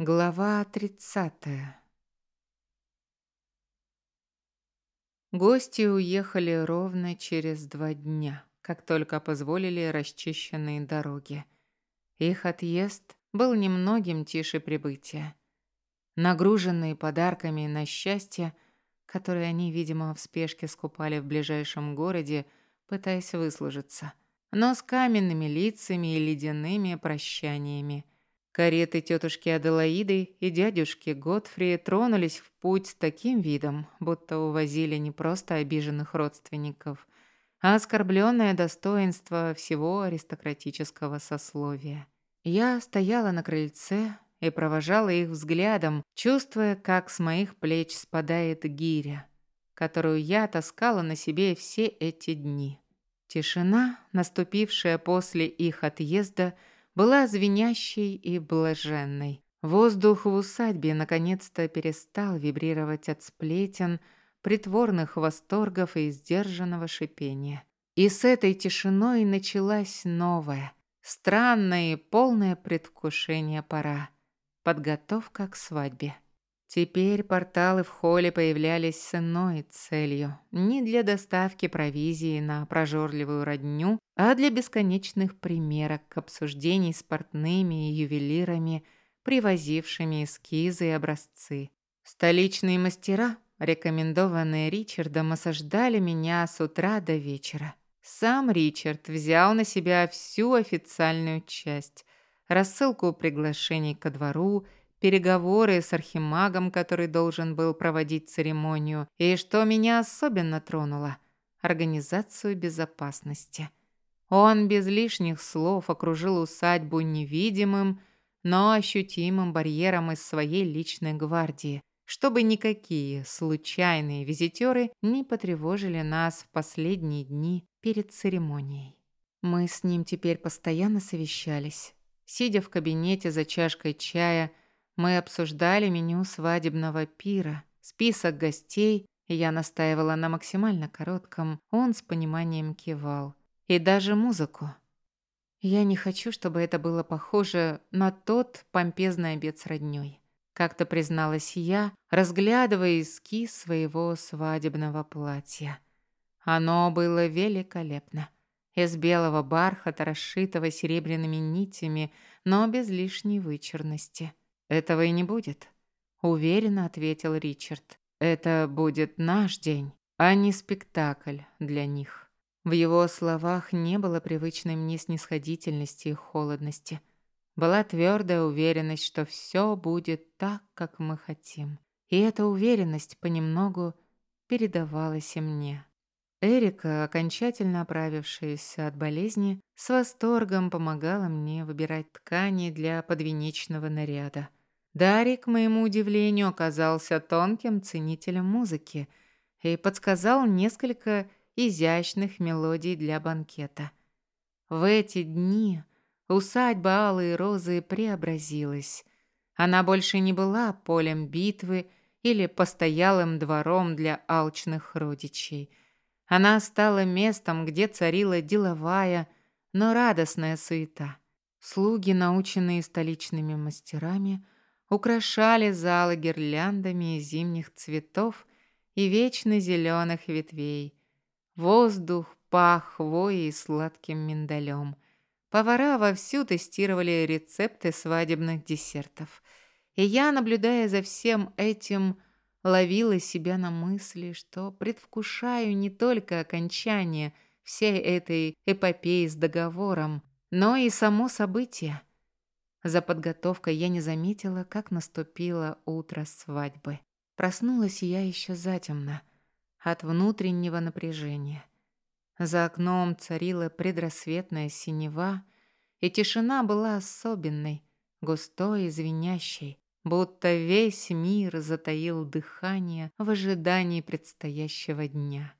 Глава 30. Гости уехали ровно через два дня, как только позволили расчищенные дороги. Их отъезд был немногим тише прибытия. Нагруженные подарками на счастье, которые они, видимо, в спешке скупали в ближайшем городе, пытаясь выслужиться, но с каменными лицами и ледяными прощаниями – Кареты тетушки Аделаиды и дядюшки Готфри тронулись в путь с таким видом, будто увозили не просто обиженных родственников, а оскорбленное достоинство всего аристократического сословия. Я стояла на крыльце и провожала их взглядом, чувствуя, как с моих плеч спадает гиря, которую я таскала на себе все эти дни. Тишина, наступившая после их отъезда, была звенящей и блаженной. Воздух в усадьбе наконец-то перестал вибрировать от сплетен, притворных восторгов и сдержанного шипения. И с этой тишиной началась новая, странная и полное предвкушение пора. Подготовка к свадьбе. Теперь порталы в холле появлялись с иной целью. Не для доставки провизии на прожорливую родню, а для бесконечных примерок, обсуждений с портными и ювелирами, привозившими эскизы и образцы. Столичные мастера, рекомендованные Ричардом, осаждали меня с утра до вечера. Сам Ричард взял на себя всю официальную часть, рассылку приглашений ко двору, переговоры с архимагом, который должен был проводить церемонию, и, что меня особенно тронуло, организацию безопасности. Он без лишних слов окружил усадьбу невидимым, но ощутимым барьером из своей личной гвардии, чтобы никакие случайные визитеры не потревожили нас в последние дни перед церемонией. Мы с ним теперь постоянно совещались. Сидя в кабинете за чашкой чая, мы обсуждали меню свадебного пира, список гостей, и я настаивала на максимально коротком, он с пониманием кивал. И даже музыку. Я не хочу, чтобы это было похоже на тот помпезный обед с роднёй. Как-то призналась я, разглядывая эскиз своего свадебного платья. Оно было великолепно. Из белого бархата, расшитого серебряными нитями, но без лишней вычурности. «Этого и не будет», — уверенно ответил Ричард. «Это будет наш день, а не спектакль для них». В его словах не было привычной мне снисходительности и холодности. Была твердая уверенность, что все будет так, как мы хотим. И эта уверенность понемногу передавалась и мне. Эрика, окончательно оправившаяся от болезни, с восторгом помогала мне выбирать ткани для подвенечного наряда. Дарик, к моему удивлению, оказался тонким ценителем музыки и подсказал несколько изящных мелодий для банкета. В эти дни усадьба Алые Розы преобразилась. Она больше не была полем битвы или постоялым двором для алчных родичей. Она стала местом, где царила деловая, но радостная суета. Слуги, наученные столичными мастерами, украшали залы гирляндами зимних цветов и вечно зеленых ветвей. Воздух пах хвоей и сладким миндалем. Повара вовсю тестировали рецепты свадебных десертов. И я, наблюдая за всем этим, ловила себя на мысли, что предвкушаю не только окончание всей этой эпопеи с договором, но и само событие – за подготовкой я не заметила, как наступило утро свадьбы. Проснулась я еще затемно, от внутреннего напряжения. За окном царила предрассветная синева, и тишина была особенной, густой и звенящей, будто весь мир затаил дыхание в ожидании предстоящего дня.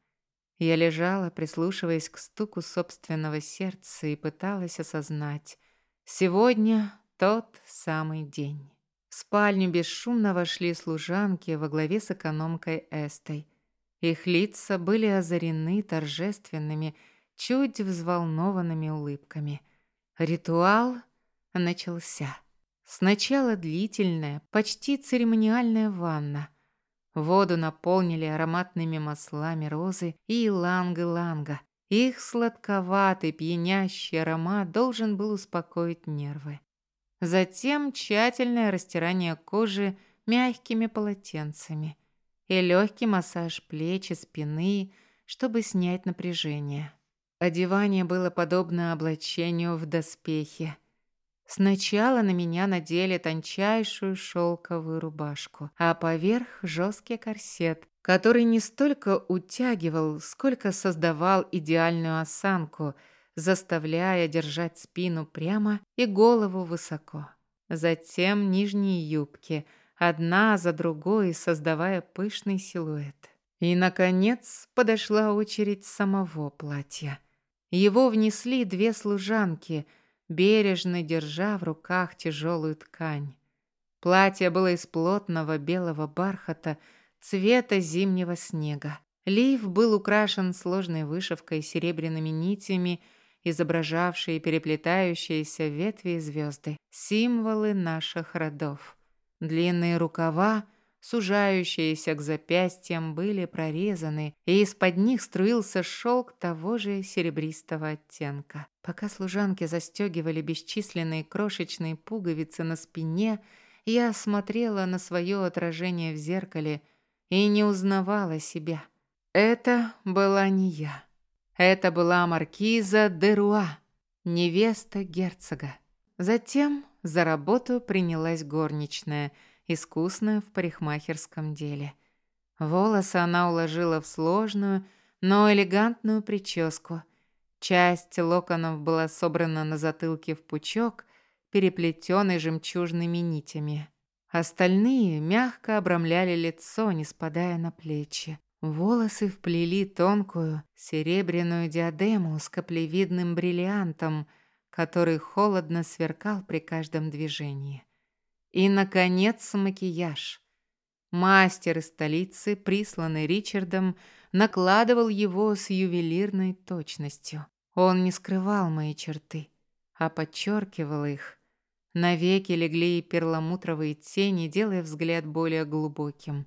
Я лежала, прислушиваясь к стуку собственного сердца и пыталась осознать. Сегодня тот самый день. В спальню бесшумно вошли служанки во главе с экономкой Эстой. Их лица были озарены торжественными, чуть взволнованными улыбками. Ритуал начался. Сначала длительная, почти церемониальная ванна. Воду наполнили ароматными маслами розы и иланга-ланга. Их сладковатый, пьянящий аромат должен был успокоить нервы. Затем тщательное растирание кожи мягкими полотенцами и легкий массаж плеч и спины, чтобы снять напряжение. Одевание было подобно облачению в доспехи. Сначала на меня надели тончайшую шелковую рубашку, а поверх жесткий корсет, который не столько утягивал, сколько создавал идеальную осанку, заставляя держать спину прямо и голову высоко. Затем нижние юбки, одна за другой создавая пышный силуэт. И, наконец, подошла очередь самого платья. Его внесли две служанки, бережно держа в руках тяжелую ткань. Платье было из плотного белого бархата цвета зимнего снега. Лиф был украшен сложной вышивкой серебряными нитями, изображавшие переплетающиеся ветви и звезды, символы наших родов. Длинные рукава — сужающиеся к запястьям, были прорезаны, и из-под них струился шелк того же серебристого оттенка. Пока служанки застегивали бесчисленные крошечные пуговицы на спине, я смотрела на свое отражение в зеркале и не узнавала себя. Это была не я. Это была маркиза де Руа, невеста герцога. Затем за работу принялась горничная – искусная в парикмахерском деле. Волосы она уложила в сложную, но элегантную прическу. Часть локонов была собрана на затылке в пучок, переплетенный жемчужными нитями. Остальные мягко обрамляли лицо, не спадая на плечи. Волосы вплели тонкую серебряную диадему с каплевидным бриллиантом, который холодно сверкал при каждом движении. И, наконец, макияж. Мастер из столицы, присланный Ричардом, накладывал его с ювелирной точностью. Он не скрывал мои черты, а подчеркивал их. На веки легли перламутровые тени, делая взгляд более глубоким.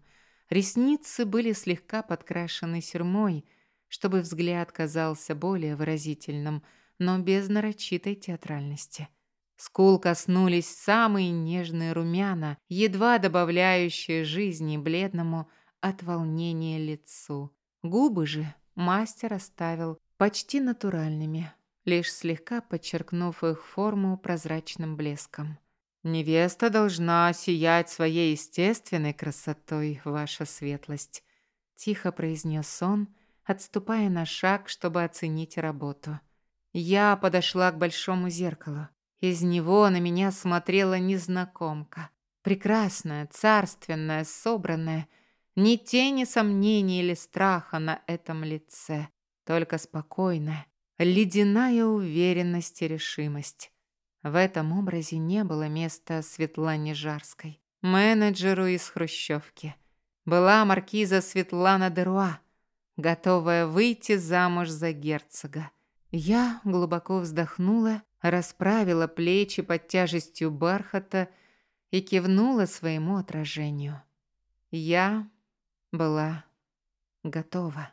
Ресницы были слегка подкрашены сурьмой, чтобы взгляд казался более выразительным, но без нарочитой театральности. Скул коснулись самые нежные румяна, едва добавляющие жизни бледному от волнения лицу. Губы же мастер оставил почти натуральными, лишь слегка подчеркнув их форму прозрачным блеском. «Невеста должна сиять своей естественной красотой, ваша светлость», — тихо произнес он, отступая на шаг, чтобы оценить работу. Я подошла к большому зеркалу. Из него на меня смотрела незнакомка. Прекрасная, царственная, собранная. Ни тени сомнений или страха на этом лице. Только спокойная, ледяная уверенность и решимость. В этом образе не было места Светлане Жарской, менеджеру из Хрущевки. Была маркиза Светлана Деруа, готовая выйти замуж за герцога. Я глубоко вздохнула расправила плечи под тяжестью бархата и кивнула своему отражению. Я была готова.